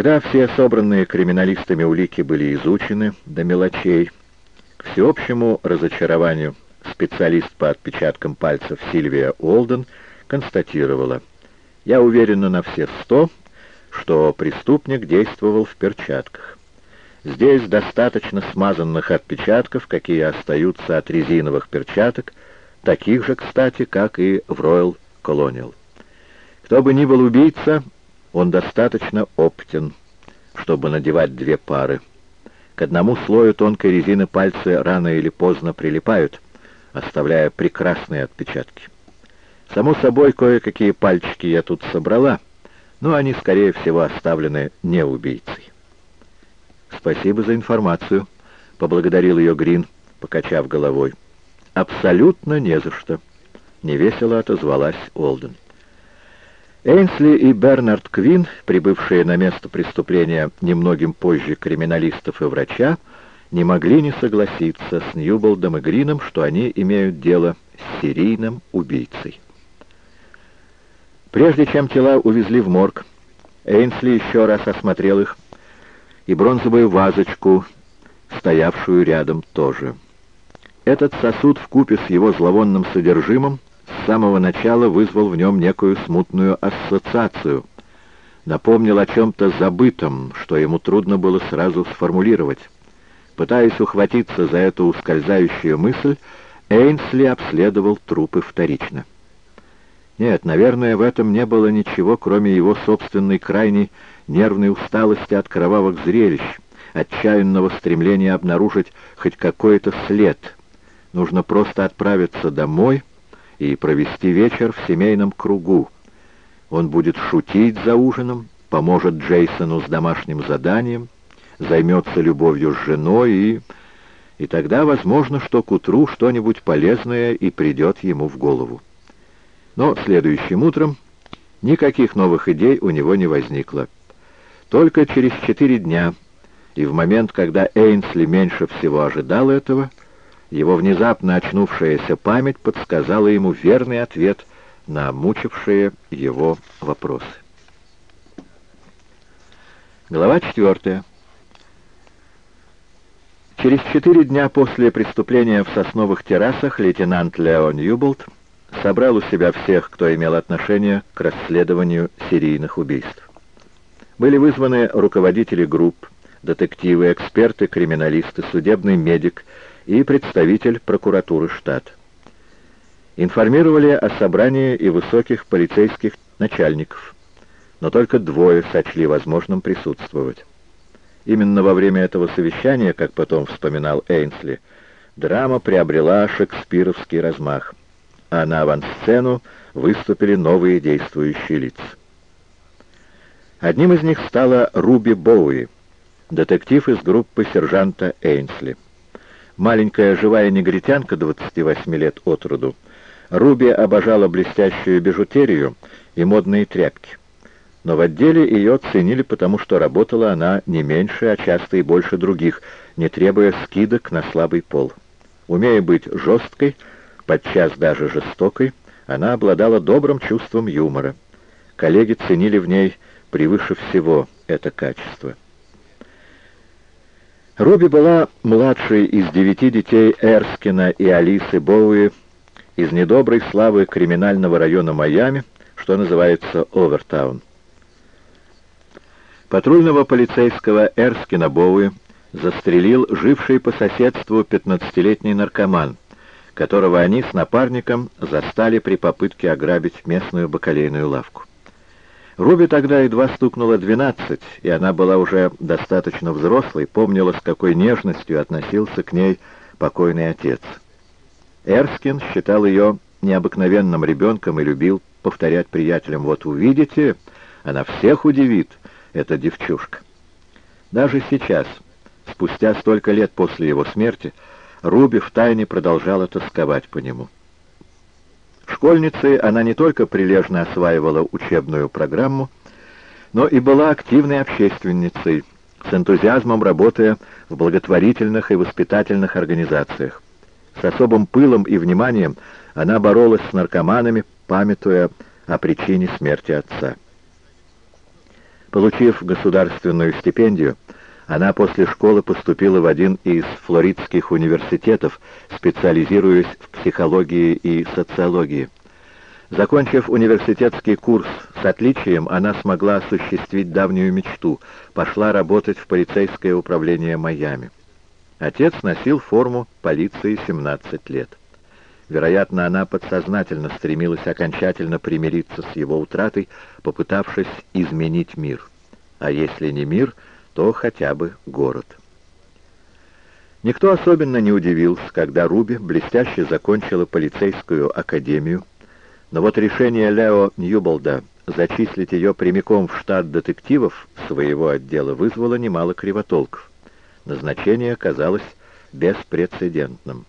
Когда все собранные криминалистами улики были изучены до мелочей, к всеобщему разочарованию специалист по отпечаткам пальцев Сильвия Уолден констатировала, «Я уверена на все сто, что преступник действовал в перчатках. Здесь достаточно смазанных отпечатков, какие остаются от резиновых перчаток, таких же, кстати, как и в Royal Colonial. Кто бы ни был убийца, он достаточно опытен, чтобы надевать две пары. К одному слою тонкой резины пальцы рано или поздно прилипают, оставляя прекрасные отпечатки. Само собой, кое-какие пальчики я тут собрала, но они, скорее всего, оставлены не убийцей. «Спасибо за информацию», — поблагодарил ее Грин, покачав головой. «Абсолютно не за что», — невесело отозвалась Олден. Эйнсли и Бернард Квин, прибывшие на место преступления немногим позже криминалистов и врача, не могли не согласиться с Ньюболдом и Грином, что они имеют дело с серийным убийцей. Прежде чем тела увезли в морг, Эйнсли еще раз осмотрел их, и бронзовую вазочку, стоявшую рядом тоже. Этот сосуд вкупе с его зловонным содержимым самого начала вызвал в нем некую смутную ассоциацию, напомнил о чем-то забытом, что ему трудно было сразу сформулировать. Пытаясь ухватиться за эту ускользающую мысль, Эйнсли обследовал трупы вторично. Нет, наверное, в этом не было ничего, кроме его собственной крайней нервной усталости от кровавых зрелищ, отчаянного стремления обнаружить хоть какой-то след. Нужно просто отправиться домой и провести вечер в семейном кругу. Он будет шутить за ужином, поможет Джейсону с домашним заданием, займется любовью с женой и... И тогда возможно, что к утру что-нибудь полезное и придет ему в голову. Но следующим утром никаких новых идей у него не возникло. Только через четыре дня, и в момент, когда Эйнсли меньше всего ожидал этого, его внезапно очнувшаяся память подсказала ему верный ответ на мучившие его вопросы. Глава четвертая. Через четыре дня после преступления в сосновых террасах лейтенант Леон Юболт собрал у себя всех, кто имел отношение к расследованию серийных убийств. Были вызваны руководители групп, детективы, эксперты, криминалисты, судебный медик и представитель прокуратуры штата. Информировали о собрании и высоких полицейских начальников, но только двое сочли возможным присутствовать. Именно во время этого совещания, как потом вспоминал Эйнсли, драма приобрела шекспировский размах, а на авансцену выступили новые действующие лица. Одним из них стала Руби Боуи, детектив из группы сержанта Эйнсли. Маленькая живая негритянка 28 лет от роду, Руби обожала блестящую бижутерию и модные тряпки. Но в отделе ее ценили, потому что работала она не меньше, а часто и больше других, не требуя скидок на слабый пол. Умея быть жесткой, подчас даже жестокой, она обладала добрым чувством юмора. Коллеги ценили в ней превыше всего это качество. Руби была младшей из девяти детей Эрскина и Алисы Боуи из недоброй славы криминального района Майами, что называется Овертаун. Патрульного полицейского Эрскина Боуи застрелил живший по соседству 15-летний наркоман, которого они с напарником застали при попытке ограбить местную бакалейную лавку. Руби тогда едва стукнуло 12, и она была уже достаточно взрослой, помнила, с какой нежностью относился к ней покойный отец. Эрскин считал ее необыкновенным ребенком и любил повторять приятелям, «Вот увидите, она всех удивит, эта девчушка». Даже сейчас, спустя столько лет после его смерти, Руби втайне продолжала тосковать по нему. Школьницей она не только прилежно осваивала учебную программу, но и была активной общественницей, с энтузиазмом работая в благотворительных и воспитательных организациях. С особым пылом и вниманием она боролась с наркоманами, памятуя о причине смерти отца. Получив государственную стипендию, она после школы поступила в один из флоридских университетов, специализируясь в психологии и социологии. Закончив университетский курс с отличием, она смогла осуществить давнюю мечту, пошла работать в полицейское управление Майами. Отец носил форму полиции 17 лет. Вероятно, она подсознательно стремилась окончательно примириться с его утратой, попытавшись изменить мир. А если не мир, то хотя бы город. Никто особенно не удивился, когда Руби блестяще закончила полицейскую академию, но вот решение Лео Ньюболда зачислить ее прямиком в штат детективов своего отдела вызвало немало кривотолков. Назначение казалось беспрецедентным.